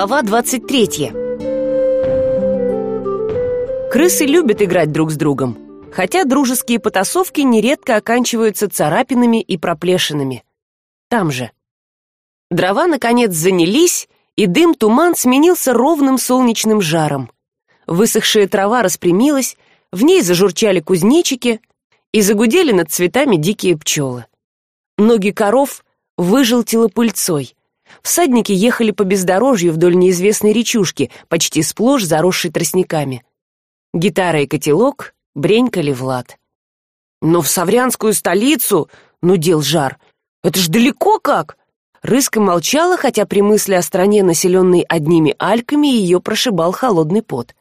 Глава двадцать третья Крысы любят играть друг с другом, хотя дружеские потасовки нередко оканчиваются царапинами и проплешинами. Там же. Дрова, наконец, занялись, и дым-туман сменился ровным солнечным жаром. Высохшая трава распрямилась, в ней зажурчали кузнечики и загудели над цветами дикие пчелы. Ноги коров выжелтило пыльцой. Всадники ехали по бездорожью вдоль неизвестной речушки, почти сплошь заросшей тростниками. Гитара и котелок бренькали Влад. «Но в Саврянскую столицу, ну дел жар, это ж далеко как!» Рыска молчала, хотя при мысли о стране, населенной одними альками, ее прошибал холодный пот.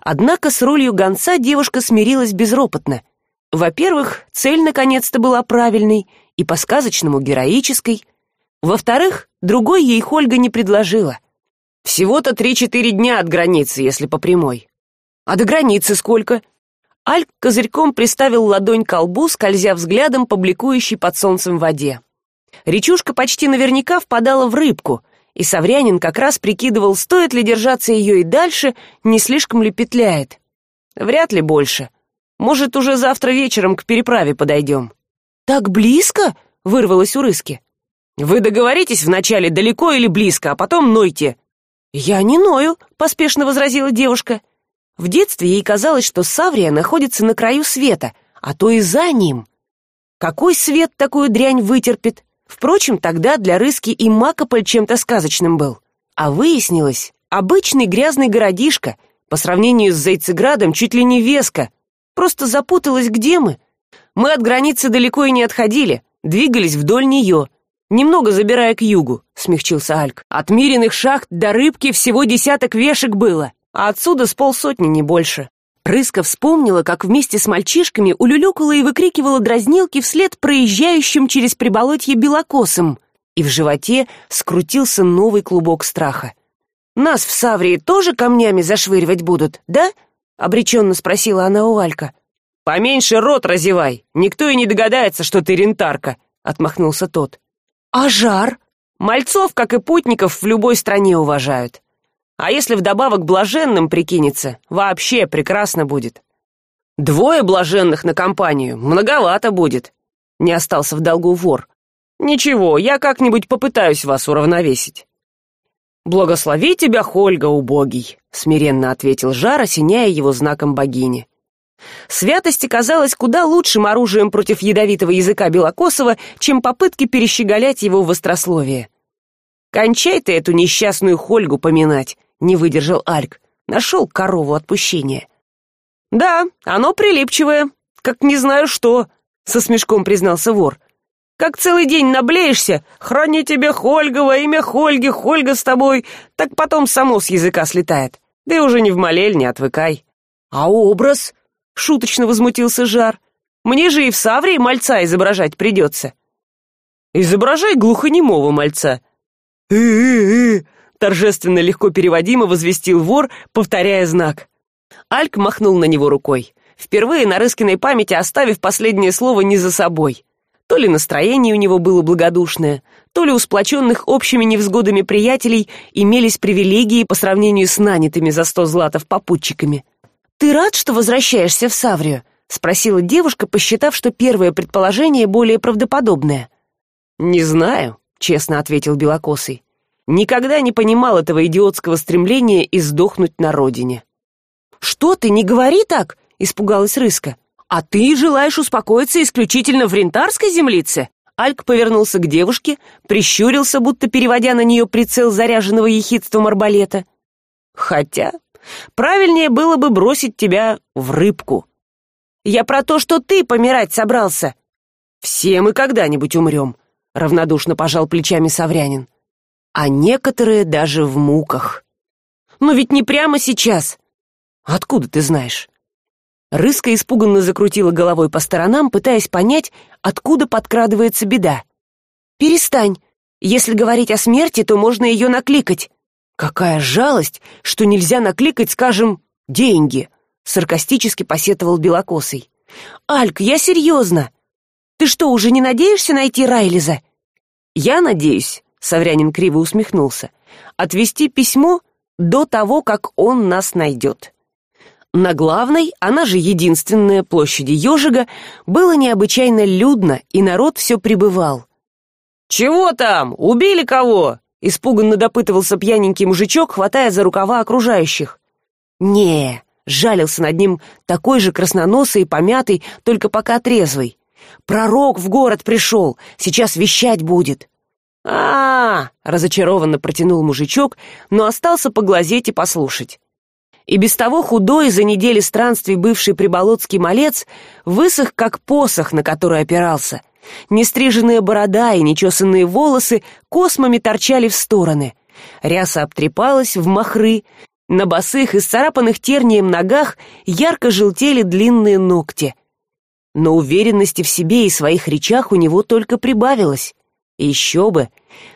Однако с ролью гонца девушка смирилась безропотно. Во-первых, цель наконец-то была правильной и по-сказочному героической. Во-вторых, другой ей Хольга не предложила. Всего-то три-четыре дня от границы, если по прямой. А до границы сколько? Альк козырьком приставил ладонь к колбу, скользя взглядом по бликующей под солнцем воде речушка почти наверняка впадала в рыбку и саврянин как раз прикидывал стоит ли держаться ее и дальше не слишком ли петляет вряд ли больше может уже завтра вечером к переправе подойдем так близко вырвалось у рыски вы договоритесь вначале далеко или близко а потом нойте я не ною поспешно возразила девушка. В детстве ей казалось что саврия находится на краю света а то и за ним. Какой свет такую дрянь вытерпит? Впрочем тогда для рыски и макополь чем то сказочным был. А выяснилось обычный грязный городишко по сравнению с зайцеградом чуть ли не веска просто запуталась где мы. Мы от границы далеко и не отходили двигались вдоль нее немного забирая к югу смягчился альк. От миренных шахт до рыбки всего десяток вешек было а отсюда с полсотни не больше. Рыска вспомнила как вместе с мальчишками улюлюкала и выкрикивала дразнилки вслед проезжающим через приболотье белокосом и в животе скрутился новый клубок страха. Нас в саврии тоже камнями зашвыривать будут да обреченно спросила она у алька. Поменьше рот разевай никто и не догадается что ты рентарка отмахнулся тот а жар? Мальцов как и путников в любой стране уважают. А если вдобавок блаженным прикинется вообще прекрасно будет. Двое блаженных на компанию многовато будет. Не остался в долгу вор. Ничего я как нибудь попытаюсь вас уравновесить. Благослови тебя хольга убогий смиренно ответил жар осеняя его знаком богини святость оказалась куда лучшим оружием против ядовитого языка белокосова чем попытки перещеголять его в острословие. Кончай ты эту несчастную хольгу поминать не выдержал альк. Нашел корову отпущения да оно прилипчивое как не знаю что со смешком признался вор. Как целый день наблеешься храни тебе хольга во имя хольги хольга с тобой так потом само с языка слетает. Да и уже не в молельне отвыкай а образ шуточно возмутился жар. Мне же и в саврии мальца изображать придется. Изображай глухонемого мальца. Э -э -э торжественно легко переводимо возвестил вор повторяя знак. Альк махнул на него рукой впервые на рыскиной памяти оставив последнее слово не за собой. То ли настроение у него было благодушное то ли у сплоченных общими невзгодами приятелей имелись привилегии по сравнению с нанятыми за сто златов попутчиками ты рад что возвращаешься в саврию спросила девушка посчитав что первое предположение более правдоподобное. Не знаю честно ответил белокосый. Никогда не понимал этого идиотского стремления издохнуть на родине что ты не говори так испугалась рыска. А ты желаешь успокоиться исключительно в рентарской землице? Альк повернулся к девушке прищурился будто переводя на нее прицел заряженного ехидством арбалета. Хотя правильнее было бы бросить тебя в рыбку. Я про то что ты помирать собрался. Все мы когда нибудь умрем равнодушно пожал плечами саврянин. А некоторые даже в муках. Но ведь не прямо сейчас. Откуда ты знаешь? Рыска испуганно закрутила головой по сторонам пытаясь понять откуда подкрадывается беда. Перестань. Если говорить о смерти то можно ее накликать какая жалость что нельзя накликать скажем деньги саркастически посетовал белокосый. Альк я серьезно. Ты что уже не надеешься найти райлиза? Я надеюсь саврянин криво усмехнулся отвести письмо до того как он нас найдет на главной она же единственная площади ежига было необычайно людно и народ все прибывал чего там? Убили кого испуганно допытывался пьяненький мужичок хватая за рукава окружающих. Не жалился над ним такой же красноносый и помятый только пока трезвый. Пророк в город пришел сейчас вещать будет а, -а, -а разочарованно протянул мужичок но остался поглазеть и послушать. И без того худой за недели странствий бывший приболотский малец высох как посох на который опирался нестриженная борода и нечесанные волосы космами торчали в стороны. Ряса обтрепалась в махры. На босых и сцарапанных тернием ногах ярко желтели длинные ногти. Но уверенности в себе и своих речах у него только прибавилось. Еще бы.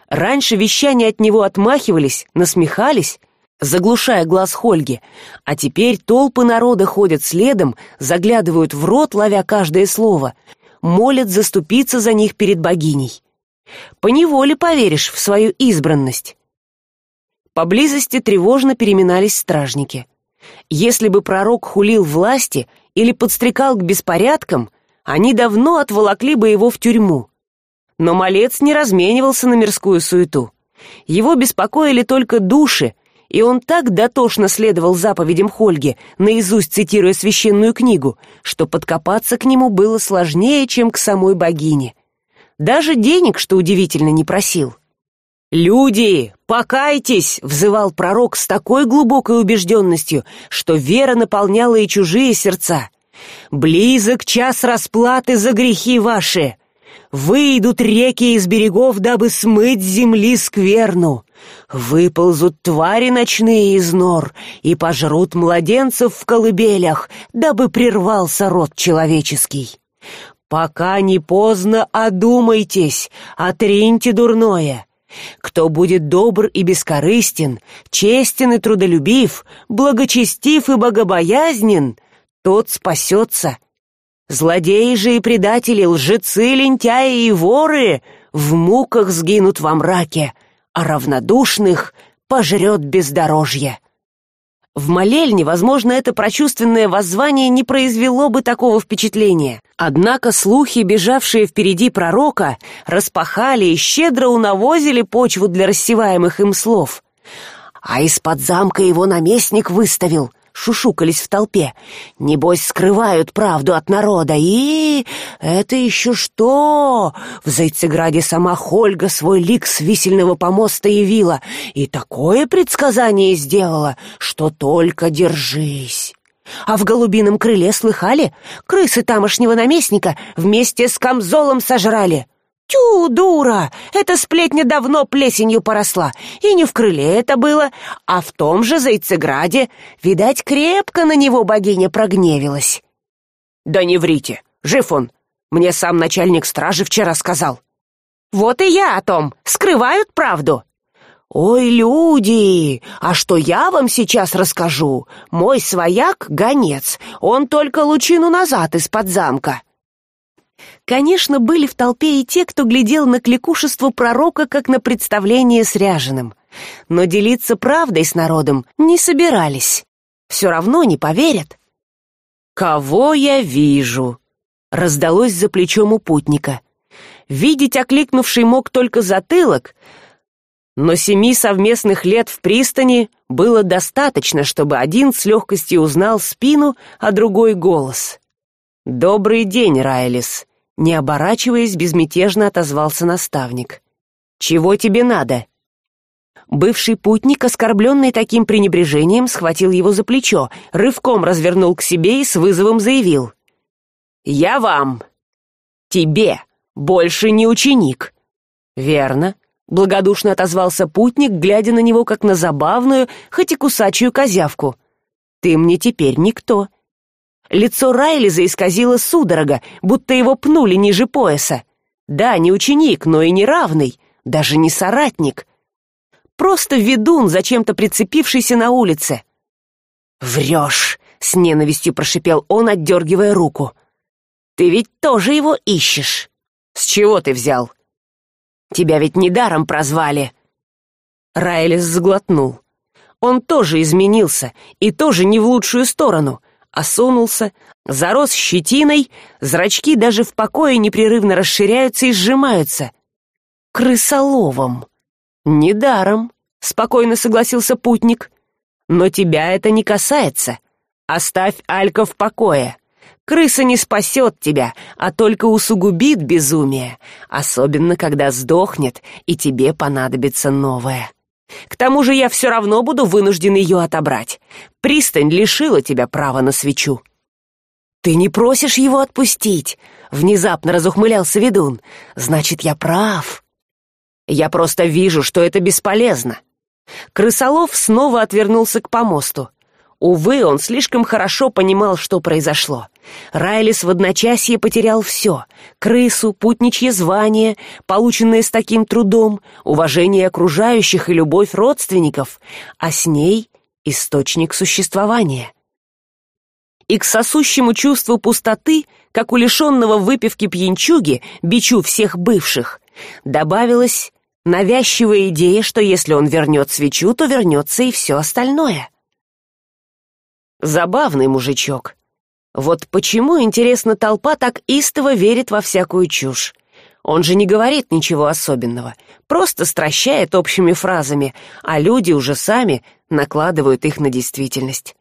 Раньше вещания от него отмахивались насмехались заглушая глаз хольги а теперь толпы народа ходят следом заглядывают в рот ловя каждое слово молят заступиться за них перед богиней. Поневоле поверишь в свою избранность. Поблизости тревожно переминались стражники. Если бы пророк хулил власти или подстрекал к беспорядкам они давно отволокли бы его в тюрьму. Но малец не разменивался на мирскую суету. Его беспокоили только души и он так дотошно следовал заповедям хольги наизусть цитируя священную книгу что подкопаться к нему было сложнее чем к самой богине. Даже денег что удивительно не просил. Люди покайтесь взывал пророк с такой глубокой убежденностью что вера наполняла и чужие сердца. Близок час расплаты за грехи ваши. Выйдут реки из берегов дабы смыть земли скверну выползут твари ночные из нор и пожрут младенцев в колыбелях дабы прервался род человеческий. Пока не поздно одумайтесь отриньте дурное. Кто будет добр и бескорыстен честен и трудолюбив благочестив и богобоязнен тот спасется. Злодеи же и предатели лжецы лентяи и воры в муках сгинут во мраке а равнодушных пожрет бездорожье. В молельне возможно это прочувственное воззвание не произвело бы такого впечатления. Однако слухи бежавшие впереди пророка распахали и щедро унавозили почву для рассеваемых им слов. А из под замка его наместник выставил шушукались в толпе. Небось скрывают правду от народа. И это еще что? В зайцеграде сама хольга свой лик с висельного помоста явила и такое предсказание сделала что только держись. А в голубином крыле слыхали? Крысы тамошнего наместника вместе с камзолом сожрали тю дура! Эта сплетня давно плесенью поросла. И не в крыле это было а в том же зайцеграде. Видать крепко на него богиня прогневилась. Да не врите. Жив он. Мне сам начальник стражи вчера сказал вот и я о том. Скрывают правду ой люди! А что я вам сейчас расскажу? Мой свояк гонец. Он только лучину назад из под замка конечно были в толпе и те кто глядел на кликушество пророка как на представление с ряженым. Но делиться правдой с народом не собирались. Все равно не поверят. Кого я вижу раздалось за плечом у путника. Видеть окликнувший мог только затылок но семи совместных лет в пристани было достаточно чтобы один с легкостью узнал спину а другой голос. Добрый день райлис не оборачиваясь безмятежно отозвался наставник. Чего тебе надо? Бывший путник оскорбленный таким пренебрежением схватил его за плечо рывком развернул к себе и с вызовом заявил. Я вам. Тебе больше не ученик верно благодушно отозвался путник глядя на него как на забавную хоть и кусачую козявку. Ты мне теперь никто лицо райли заисказило судорога будто его пнули ниже пояса. Да не ученик но и не равный даже не соратник. Просто ведун зачем то прицепившийся на улице. Врешь с ненавистью прошипел он отдергивая руку. Ты ведь тоже его ищешь. С чего ты взял? Тебя ведь недаром прозвали райлис заглотнул он тоже изменился и тоже не в лучшую сторону осунулся зарос щетиной зрачки даже в покое непрерывно расширяются и сжимаются. Крысоловом недаром спокойно согласился путник. Но тебя это не касается. Оставь алька в покое. Крыса не спасет тебя а только усугубит безумие особенно когда сдохнет и тебе понадобится новое к тому же я все равно буду вынужден ее отобрать. Пристань лишила тебя права на свечу ты не просишь его отпустить внезапно разухмылялся ведун. Значит я прав я просто вижу что это бесполезно крысолов снова отвернулся к помосту. Увы он слишком хорошо понимал что произошло райлис в одночасье потерял все крысу путничье звание полученное с таким трудом уважение окружающих и любовь родственников а с ней источник существования. И к сосущему чувству пустоты как у лишенного выпивки пьянчуги бичу всех бывших добавилась навязчивая идея что если он вернет свечу то вернется и все остальное. Забавный мужичок вот почему интересно толпа так истово верит во всякую чушь. Он же не говорит ничего особенного просто стращает общими фразами а люди уже сами накладывают их на действительность.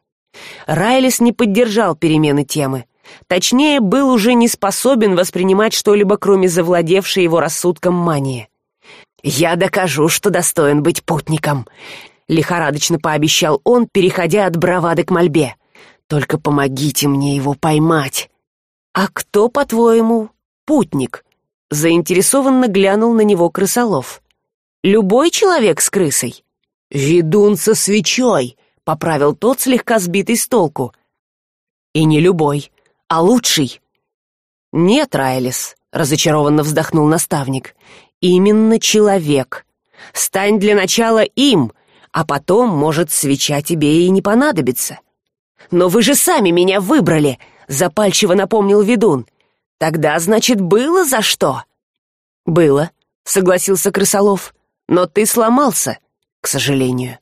Райлис не поддержал перемены темы. Точнее был уже не способен воспринимать что либо кроме завладевшей его рассудком мании. Я докажу что достоин быть путником лихорадочно пообещал он переходя от бравады к мольбе только помогите мне его поймать. А кто по твоему путник? Заинтересованно глянул на него крысолов. Любой человек с крысой? Ведун со свечой поправил тот слегка сбитый с толку. И не любой а лучший. Нет райлис разочарованно вздохнул наставник. Именно человек. Стань для начала им а потом может свеча тебе и не понадобится но вы же сами меня выбрали запальчиво напомнил ведун. Тогда значит было за что? Было согласился крысолов. Но ты сломался к сожалению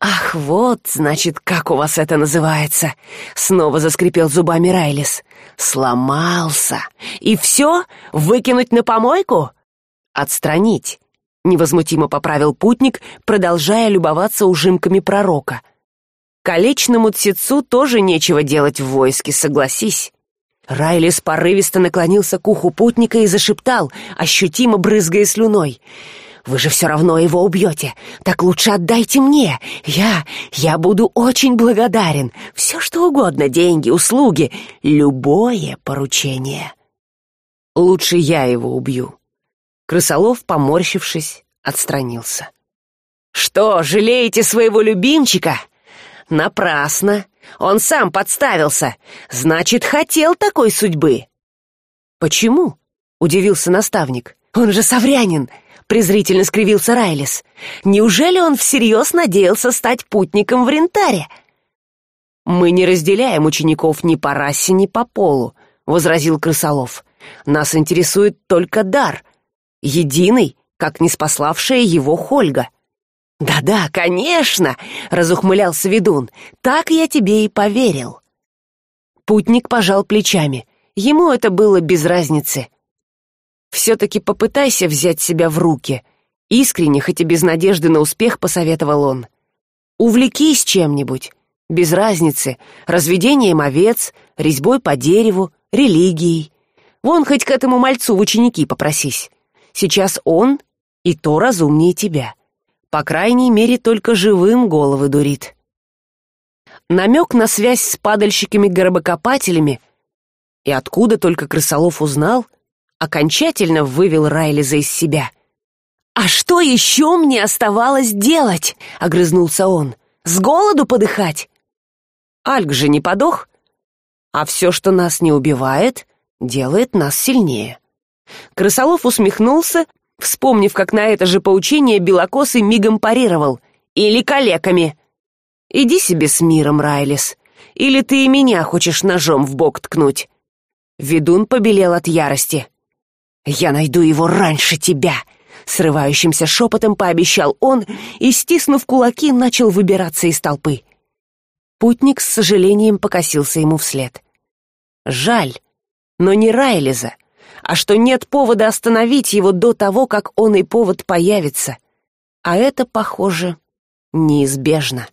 ах вот значит как у вас это называется снова заскрипел зубами райлис. Сломался. И все выкинуть на помойку? Отстранить невозмутимо поправил путник продолжая любоваться ужимками пророка колечному тсецу тоже нечего делать в войске согласись райлис порывисто наклонился к уху путника и зашептал ощутимо брызгая слюной. Вы же все равно его убьете так лучше отдайте мне. Я я буду очень благодарен. Все что угодно деньги услуги любое поручение. Лучше я его убью крысолов поморщившись отстранился. Что жалеете своего любимчика напрасно. Он сам подставился. Значит хотел такой судьбы. Почему удивился наставник. Он же саврянин презрительно скривился райлис. Неужели он всерьез надеялся стать путником в рентаре? Мы не разделяем учеников ни по расе ни по полу возразил крысолов. Нас интересует только дар единый как не спаславшая его хольга да да конечно разухмылялся ведун. Так я тебе и поверил путник пожал плечами. Ему это было без разницы. Все таки попытайся взять себя в руки искренне хоть и без надежды на успех посоветовал он. Увлекись чем нибудь без разницы. Разведением овец резьбой по дереву религией. Вон хоть к этому мальцу в ученики попросись. Сейчас он и то разумнее тебя по крайней мере только живым головы дурит. Намек на связь с падальщиками гробокопателями и откуда только крысолов узнал окончательно вывел райлиза из себя. А что еще мне оставалось делать огрызнулся он. С голоду подыхать? Альк же не подох. А все что нас не убивает делает нас сильнее крысолов усмехнулся вспомнив как на это же поучение белокосый мигом парировал. Или калеками иди себе с миром райлис. Или ты и меня хочешь ножом в бок ткнуть ведун побелел от ярости. Я найду его раньше тебя срывающимся шепотом пообещал он и стиснув кулаки начал выбираться из толпы. Путник с сожалением покосился ему вслед. Жаль но не райлиза а что нет повода остановить его до того как он и повод появится. А это похоже неизбежно.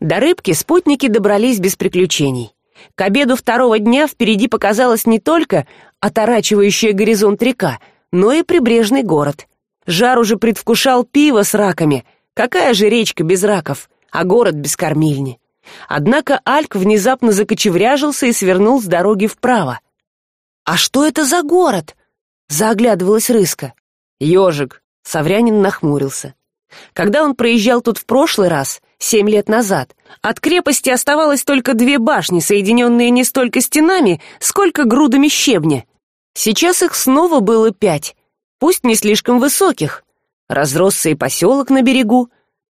До рыбки спутники добрались без приключений. К обеду второго дня впереди показалась не только оторачивающая горизонт река но и прибрежный город. Жар уже предвкушал пиво с раками. Какая же речка без раков а город без кормильни? Однако альк внезапно закочевряжился и свернул с дороги вправо а что это за город заоглядывалась рыска. Ежик саврянин нахмурился. Когда он проезжал тут в прошлый раз семь лет назад от крепости оставалось только две башни соединенные не столько стенами сколько грудами щебня. Сейчас их снова было пять пусть не слишком высоких. Разросся и поселок на берегу.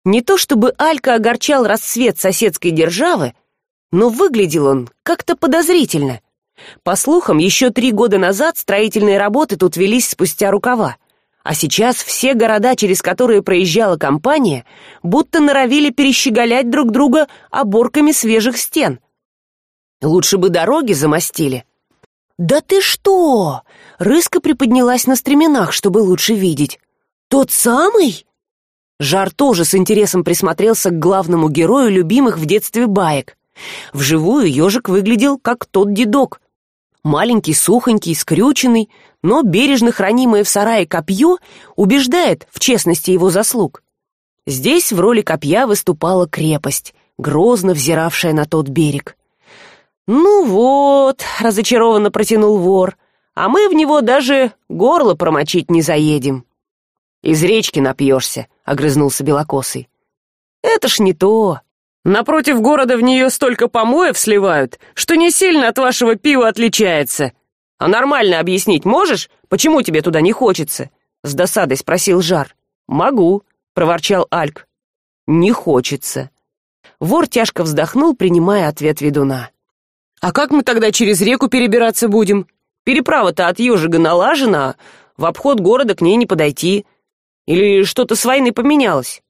Не то чтобы алька огорчал расцвет соседской державы но выглядел он как то подозрительно по слухам еще три года назад строительные работы тут велись спустя рукава. А сейчас все города через которые проезжала компания будто норовили перещеголять друг друга оборками свежих стен. Лучше бы дороги замостили. Да ты что рыска приподнялась на стременах чтобы лучше видеть. Тот самый? Жар тоже с интересом присмотрелся к главному герою любимых в детстве баек. Вживую ежик выглядел как тот дедок маленький сухонький скрюченный но бережно хранимое в сарае копье убеждает в честности его заслуг. Здесь в роли копья выступала крепость грозно взиравшая на тот берег. Ну вот разочарованно протянул вор а мы в него даже горло промочить не заедем из речки напьешься огрызнулся белокосый. Это ж не то напротив города в нее столько помоев сливают что не сильно от вашего пива отличается. А нормально объяснить можешь почему тебе туда не хочется с досадой спросил жар. Могу проворчал альк. Не хочется вор тяжко вздохнул принимая ответ ведуна. А как мы тогда через реку перебираться будем? Переправа то от ежига налажена в обход города к ней не подойти. Или что то с войны поменялось?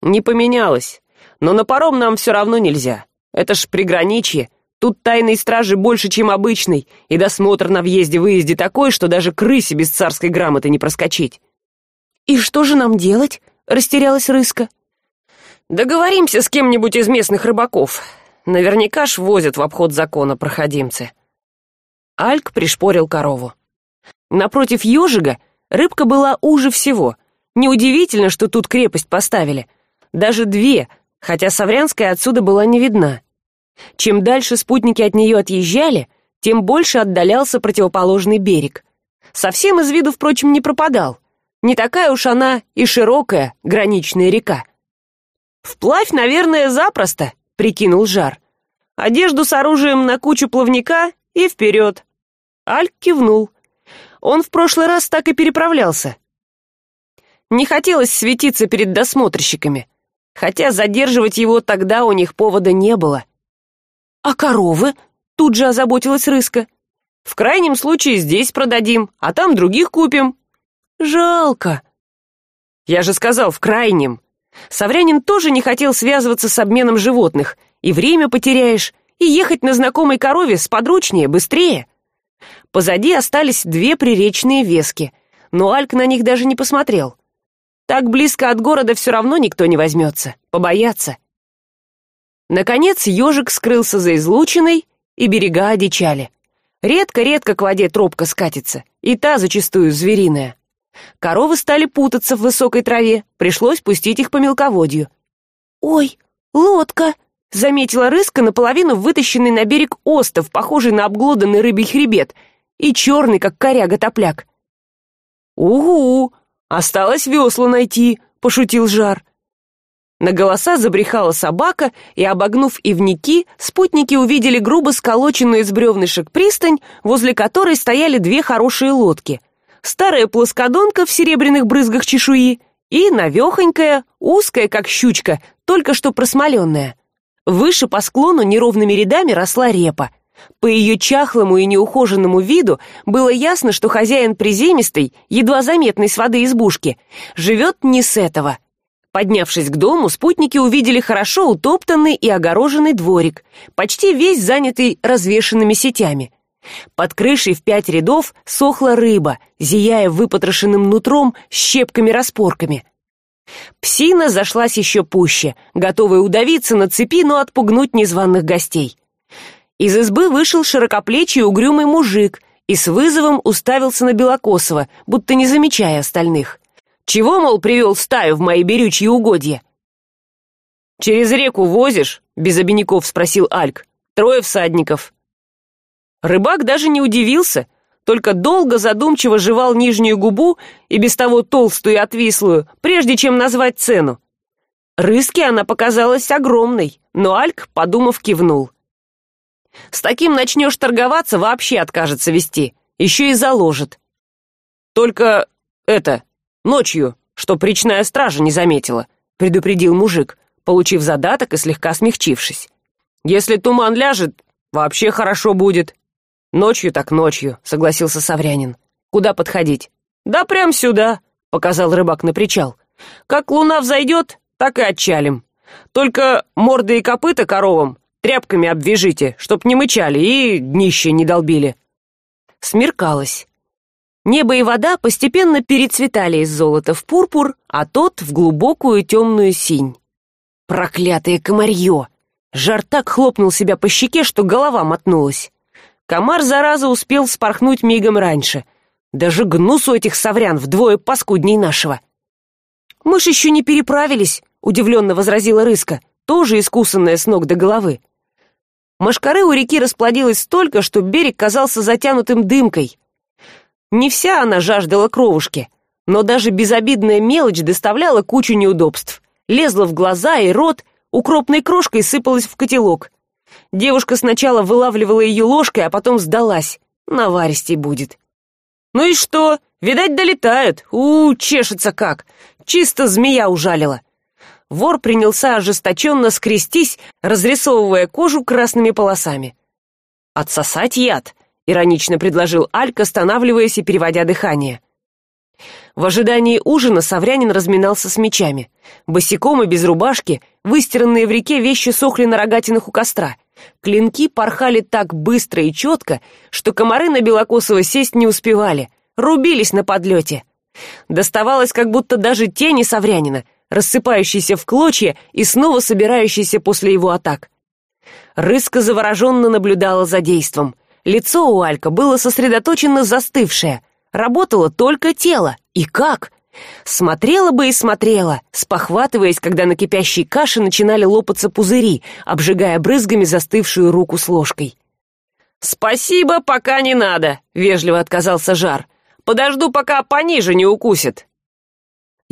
Не поменялось но на паром нам все равно нельзя. Это ж приграничье. Тут тайной стражи больше чем обычной и досмотр на въезде выезде такой что даже крысе без царской грамоты не проскочить. И что же нам делать? Растерялась рыска. Договоримся с кем нибудь из местных рыбаков. Наверняка ж возят в обход закона проходимцы. Альк пришпорил корову. Напротив ежига рыбка была уже всего. Неудивительно что тут крепость поставили. Даже две хотя саврянская отсюда была не видна. Чем дальше спутники от нее отъезжали тем больше отдалялся противоположный берег. Совсем из виду впрочем не пропадал. Не такая уж она и широкая граничная река. Вплавь наверное запросто прикинул жар. Одежду с оружием на кучу плавника и вперед альк кивнул. Он в прошлый раз так и переправлялся. Не хотелось светиться перед досмотрщиками хотя задерживать его тогда у них повода не было. А коровы тут же озаботилась рыска. В крайнем случае здесь продадим а там других купим жалко я же сказал в крайнем саврянин тоже не хотел связываться с обменом животных. И время потеряешь и ехать на знакомой корове сподручнее быстрее позади остались две приречные вески но альк на них даже не посмотрел так близко от города все равно никто не возьмется побояться наконец ежик скрылся за излучиной и берега одичали. Редко редко к воде тропка скатится и та зачастую звериная. Коровы стали путаться в высокой траве пришлось пустить их по мелководью. Ой лодка заметила рыска наполовину вытащенный на берег остов похожий на обглоданный рыбий хребет и черный как коряга топляк. Угу осталось весла найти пошутил жар. На голоса забрехала собака и обогнув ивники спутники увидели грубо сколоченную из бревнышек пристань возле которой стояли две хорошие лодки. Старая плоскодонка в серебряных брызгах чешуи и навехонькая узкая как щучка только что просмоленная. Выше по склону неровными рядами росла репа по ее чахлому и неухоженному виду было ясно что хозяин приземистой едва заметной с воды избушки живет не с этого. Поднявшись к дому спутники увидели хорошо утоптанный и огороженный дворик почти весь занятый развешенными сетями. Под крышей в пять рядов сохла рыба зияя выпотрошенным нутром щепками распорками псина зашлась еще пуще готовая удавиться на цепи но отпугнуть незваных гостей из избы вышел широкоплечий угрюмый мужик и с вызовом уставился на белокосова будто не замечая остальных. Чего мол привел стаю в мои берючьи угодья? Через реку возишь без обиняков спросил альк. Трое всадников рыбак даже не удивился только долго задумчиво жевал нижнюю губу и без того толстую и отвислую прежде чем назвать цену. Рыски она показалась огромной но альк подумав кивнул с таким начнешь торговаться вообще откажется вести. Еще и заложит. Только это ночью чтоб речная стража не заметила предупредил мужик получив задаток и слегка смягчившись. Если туман ляжет вообще хорошо будет. Ночью так ночью согласился саврянин. Куда подходить? Да прям сюда показал рыбак на причал. Как луна взойдет так и отчалим. Только морды и копыта коровам тряпками обвяжите чтоб не мычали и днище не долбили смеркалось. Небо и вода постепенно перецветали из золота в пурпур а тот в глубокую темную синь. Проклятое комарье! Жар так хлопнул себя по щеке что голова мотнулась. Комар зараза успел вспорхнуть мигом раньше. Даже гнус у этих саврян вдвое паскудней нашего. Мы ж еще не переправились удивленно возразила рыска тоже искусанная с ног до головы машкары у реки расплодилось столько что берег казался затянутым дымкой. Не вся она жаждала кровушки но даже безобидная мелочь доставляла кучу неудобств. Лезла в глаза и рот укропной крошкой сыпалась в котелок. Девушка сначала вылавливала ее ложкой а потом сдалась. Наваристей будет. Ну и что? Видать долетают. У чешется как. Чисто змея ужалила вор принялся ожесточенно скрестись разрисовывая кожу красными полосами. Отсосать яд иронично предложил альк останавливаясь и переводя дыхание. В ожидании ужина саврянин разминался с мечами. Босиком и без рубашки выстиранные в реке вещи сохли на рогатинах у костра. Клинки порхали так быстро и четко что комары на белокосово сесть не успевали рубились на подлете. Доставалось как будто даже тени саврянина рассыпающийся в клочья и снова собирающийся после его атак. Рыска завороженно наблюдала за действом. Лицо у алька было сосредоточенно застывшее. Работало только тело. И как? Смотрела бы и смотрела спохватываясь когда на кипящей каше начинали лопаться пузыри обжигая брызгами застывшую руку с ложкой. Спасибо пока не надо вежливо отказался жар. Подожду пока пониже не укусит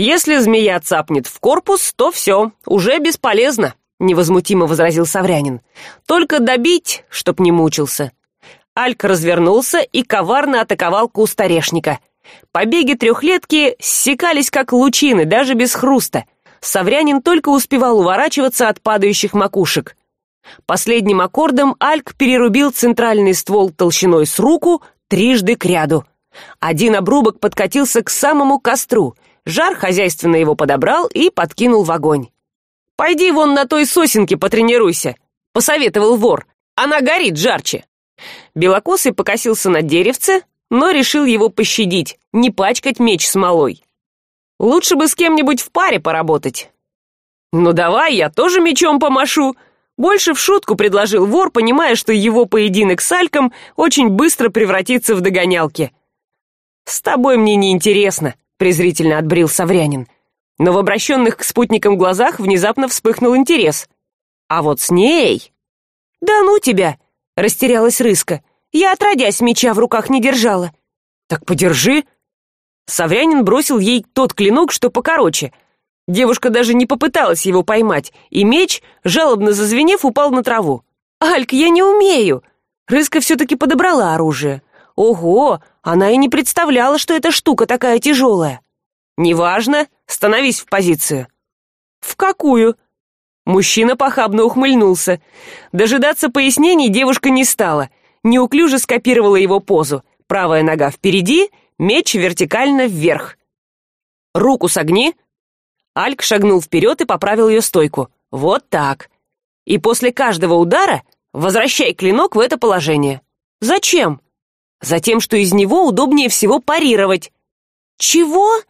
если змея цапнет в корпус то все уже бесполезно невозмутимо возразил саврянин. Только добить чтоб не мучился альк развернулся и коварно атаковал куст орешника. Побеги трехлетки ссекались как лучины даже без хруста. Саврянин только успевал уворачиваться от падающих макушек. Последним аккордом альк перерубил центральный ствол толщиной с руку трижды к ряду. Один обрубок подкатился к самому костру жар хозяйственно его подобрал и подкинул в огонь. Пойди вон на той сосенке потренируйся посоветовал вор. Она горит жарче белокосый покосился на деревце но решил его пощадить не пачкать меч смолой. Лучше бы с кем нибудь в паре поработать ну давай я тоже мечом помашу больше в шутку предложил вор понимая что его поединок с альком очень быстро превратится в догонялки. С тобой мне не интересно презрительно отбрил саврянин. Но в обращенных к спутникам глазах внезапно вспыхнул интерес. А вот с ней? Да ну тебя растерялась рыска. Я отродясь меча в руках не держала так подержи! Саврянин бросил ей тот клинок что покороче. Девушка даже не попыталась его поймать и меч жалобно зазвенев упал на траву. Альк я не умею! Рыска все таки подобрала оружие. Ого она и не представляла что эта штука такая тяжелая. Неважно становись в позицию. В какую? Мужчина похабно ухмыльнулся. Дожидаться пояснений девушка не стала. Неуклюже скопировала его позу. Правая нога впереди меч вертикально вверх. Руку согни! Альк шагнул вперед и поправил ее стойку. Вот так! И после каждого удара возвращай клинок в это положение! Зачем затем что из него удобнее всего парировать. Чего?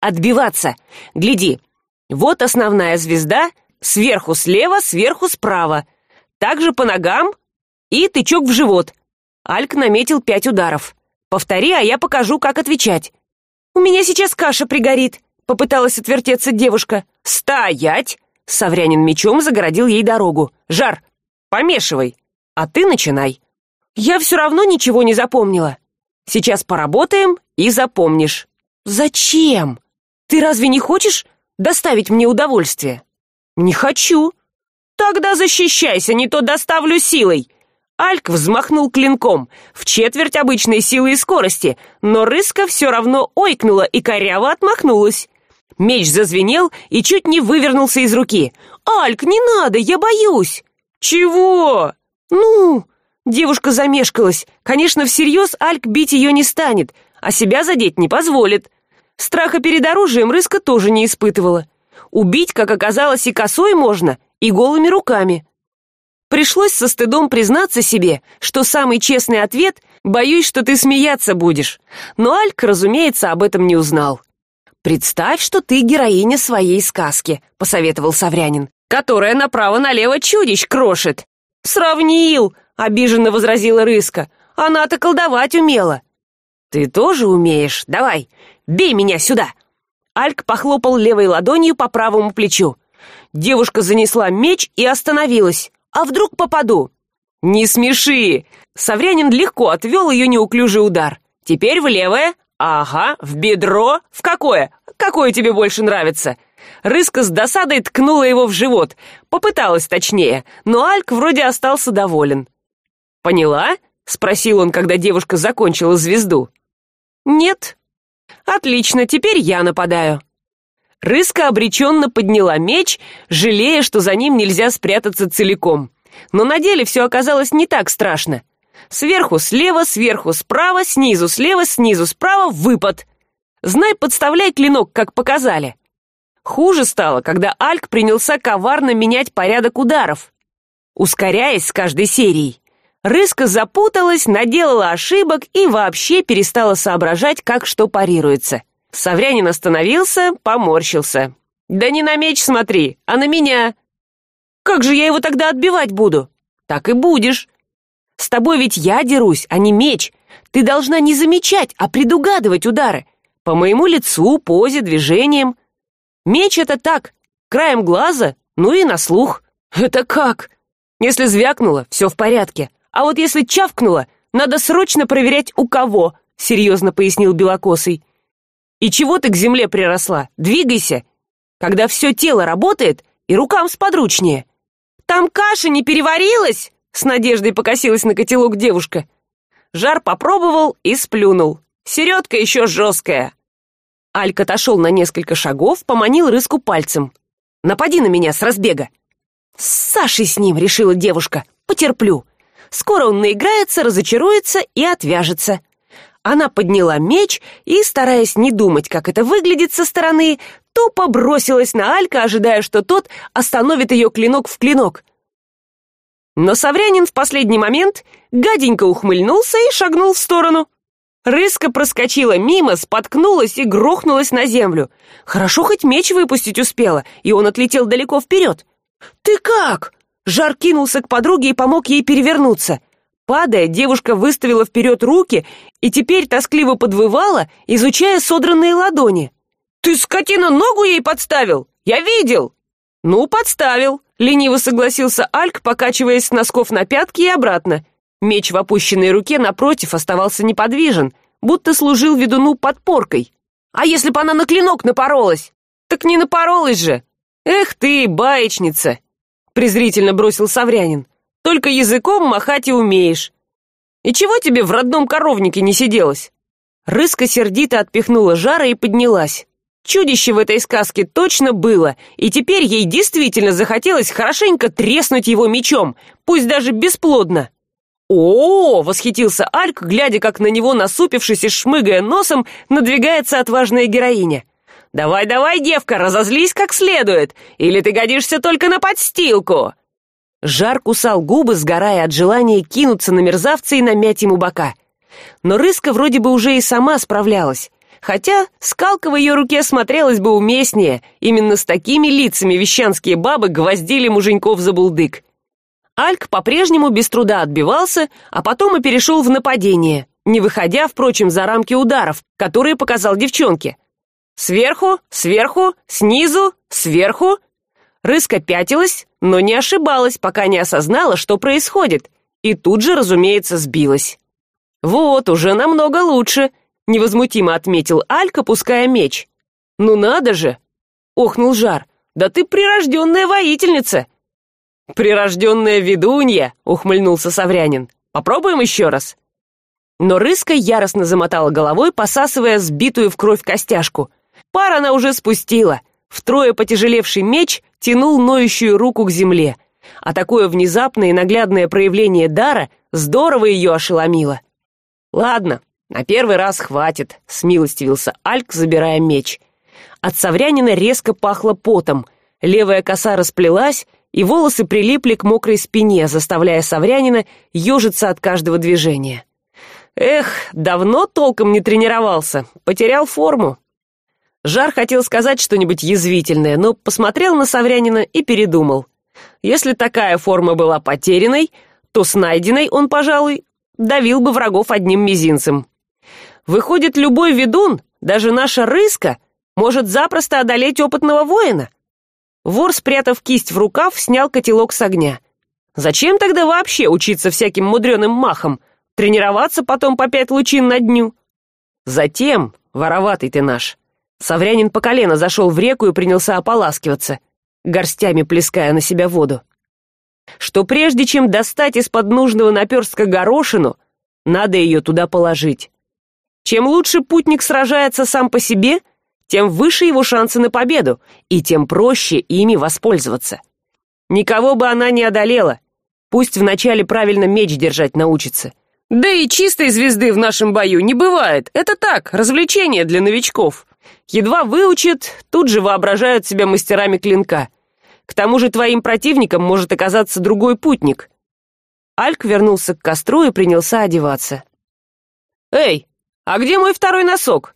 Отбиваться. Гляди вот основная звезда сверху слева сверху справа. Также по ногам и тычок в живот. Альк наметил пять ударов. Повтори а я покажу как отвечать. У меня сейчас каша пригорит попыталась отвертеться девушка. Стоять саврянин мечом загородил ей дорогу. Жар помешивай а ты начинай я все равно ничего не запомнила. Сейчас поработаем и запомнишь. Зачем? Ты разве не хочешь доставить мне удовольствие? Не хочу. Тогда защищайся не то доставлю силой. Альк взмахнул клинком в четверть обычной силы и скорости но рыска все равно ойкнула и коряво отмахнулась. Меч зазвенел и чуть не вывернулся из руки. Альк не надо я боюсь! Чего? Ну девушка замешкалась. Конечно всерьез альк бить ее не станет а себя задеть не позволит. Страха перед оружием рыска тоже не испытывала. Убить как оказалось и косой можно и голыми руками. Пришлось со стыдом признаться себе что самый честный ответ боюсь что ты смеяться будешь но альк разумеется об этом не узнал. Представь что ты героиня своей сказки посоветовал саврянин которая направо налево чудищ крошит сравнил обиженно возразила рыска. Она то колдовать умела. Ты тоже умеешь? Давай бей меня сюда! Альк похлопал левой ладонью по правому плечу. Девушка занесла меч и остановилась. А вдруг попаду? Не смеши! Саврянин легко отвел ее неуклюжий удар. Теперь в левое? Ага в бедро? В какое? Какое тебе больше нравится? Рыска с досадой ткнула его в живот. Попыталась точнее но альк вроде остался доволен поняла спросил он когда девушка закончила звезду. Нет отлично теперь я нападаю рыска обреченно подняла меч жалея что за ним нельзя спрятаться целиком. Но на деле все оказалось не так страшно. Сверху слева сверху справа снизу слева снизу справа выпад. Знай подставляй клинок как показали. Хуже стало когда альк принялся коварно менять порядок ударов ускоряясь с каждой серией рыска запуталась наделала ошибок и вообще перестала соображать как что парируется. Саврянин остановился поморщился. Да не на меч смотри а на меня. Как же я его тогда отбивать буду? Так и будешь. С тобой ведь я дерусь а не меч. Ты должна не замечать а предугадывать удары. По моему лицу позе движениям. Меч это так краем глаза ну и на слух это как? Если звякнуло все в порядке а вот если чавкнуло надо срочно проверять у кого серьезно пояснил белокосый. И чего ты к земле приросла? Двигайся. Когда все тело работает и рукам сподручнее. Там каша не переварилась с надеждой покосилась на котелок девушка. Жар попробовал и сплюнул. Середка еще жесткая альк отошел на несколько шагов поманил рыску пальцем. Напади на меня с разбега с сашей с ним решила девушка. Потерплю скоро он наиграется разочаруется и отвяжется. Она подняла меч и стараясь не думать как это выглядит со стороны тупо бросилась на алька ожидая что тот остановит ее клинок в клинок. Но саврянин в последний момент гаденько ухмыльнулся и шагнул в сторону. Рыска проскочила мимо споткнулась и грохнулась на землю. Хорошо хоть меч выпустить успела и он отлетел далеко вперед. Ты как жар кинулся к подруге и помог ей перевернуться. Падая девушка выставила вперед руки и теперь тоскливо подвывала изучая содранные ладони. Ты скотина ногу ей подставил? Я видел! Ну подставил лениво согласился альк покачиваясь с носков на пятки и обратно. Меч в опущенной руке напротив оставался неподвижен будто служил ведуну подпоркой. А если бы она на клинок напоролась? Так не напоролась же! Эх ты баечница презрительно бросил саврянин. Только языком махать и умеешь. И чего тебе в родном коровнике не сиделось? Рыска сердито отпихнула жара и поднялась. Чудище в этой сказке точно было и теперь ей действительно захотелось хорошенько треснуть его мечом пусть даже бесплодно. О восхитился альк глядя как на него насупившись и шмыгая носом надвигается отважная героиня давай давай девка разозлись как следует или ты годишься только на подстилку? Жар кусал губы сгорая от желания кинуться на мерзавца и намять ему бока. Но рыска вроде бы уже и сама справлялась хотя скалка в ее руке смотрелась бы уместнее именно с такими лицами вещанские бабы гвоздили муженьков за булдык. Альк по прежнему без труда отбивался а потом и перешел в нападение не выходя впрочем за рамки ударов которые показал девчонке сверху сверху снизу сверху. Рыска пятилась но не ошибалась пока не осознала что происходит и тут же разумеется сбилась. Вот уже намного лучше невозмутимо отметил алька пуская меч. Ну надо же охнул жар. Да ты прирожденная воительница! Прирожденная ведунья ухмыльнулся саврянин. Попробуем еще раз! Но рыска яростно замотала головой посасывая сбитую в кровь костяшку пар она уже спустила. Втрое потяжелевший меч тянул ноющую руку к земле. А такое внезапное и наглядное проявление дара здорово ее ошеломило. Ладно на первый раз хватит смилостивился альк забирая меч. От саврянина резко пахло потом. Левая коса расплелась и волосы прилипли к мокрой спине заставляя саврянина ежиться от каждого движения. Эх давно толком не тренировался потерял форму жар хотел сказать что нибудь язвительное но посмотрел на саврянина и передумал. Если такая форма была потерянной то с найденной он пожалуй давил бы врагов одним мизинцем. Выходит любой ведун даже наша рыска может запросто одолеть опытного воина. Вор спрятав кисть в рукав снял котелок с огня. Зачем тогда вообще учиться всяким мудреным махом тренироваться потом по пять лучин на дню? Затем вороватый ты наш саврянин по колено зашел в реку и принялся ополаскиваться горстями плеская на себя воду. Что прежде чем достать из под нужного наперстка горошину надо ее туда положить. Чем лучше путник сражается сам по себе тем выше его шансы на победу и тем проще ими воспользоваться. Никого бы она не одолела. Пусть вначале правильно меч держать научится. Да и чистой звезды в нашем бою не бывает. Это так развлечение для новичков едва выучат тут же воображают себя мастерами клинка. К тому же твоим противником может оказаться другой путник. Альк вернулся к костру и принялся одеваться. Эй а где мой второй носок?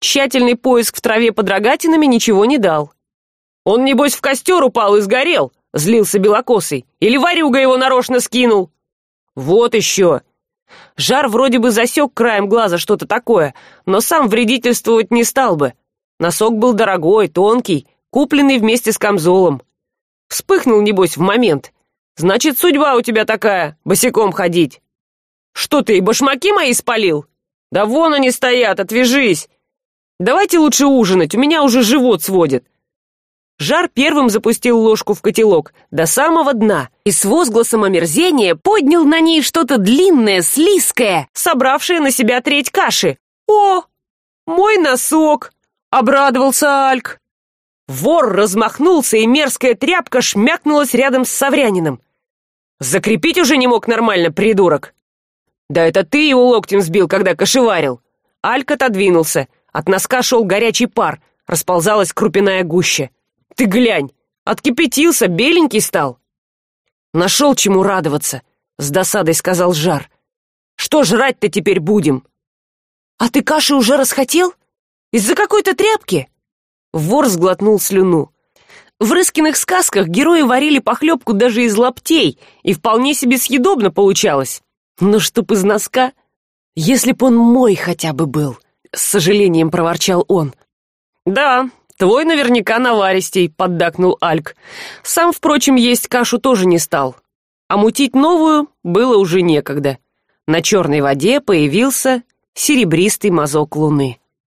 Тщательный поиск в траве под рогатинами ничего не дал. Он небось в костер упал и сгорел злился белокосый. Или варюга его нарочно скинул? Вот еще жар вроде бы засек краем глаза что то такое но сам вредительствовать не стал бы. Носок был дорогой тонкий купленный вместе с камзолом. Вспыхнул небось в момент. Значит судьба у тебя такая босиком ходить что ты и башмаки мои спалил? Да вон они стоят отвяжись давайте лучше ужинать у меня уже живот сводит жар первым запустил ложку в котелок. До самого дна. И с возгласом омерзения поднял на ней что то длинное слизкое собравшее на себя треть каши. О мой носок обрадовался альк. Вор размахнулся и мерзкая тряпка шмякнулась рядом с саврянином закрепить уже не мог нормально придурок! Да это ты его локтем сбил когда кошеварил! Альк отодвинулся. От носка шел горячий пар. Расползалась крупяная гуща ты глянь откипятился беленький стал. Нашел чему радоваться с досадой сказал жар. Что жрать то теперь будем? А ты каши уже расхотел? Из за какой то тряпки? Вор сглотнул слюну. В рыскиных сказках герои варили похлебку даже из лаптей и вполне себе съедобно получалось. Но чтоб из носка. Если б он мой хотя бы был с сожалением проворчал он. Да твой наверняка наваристей поддакнул альк. Сам впрочем есть кашу тоже не стал. А мутить новую было уже некогда. На черной воде появился серебристый мазок луны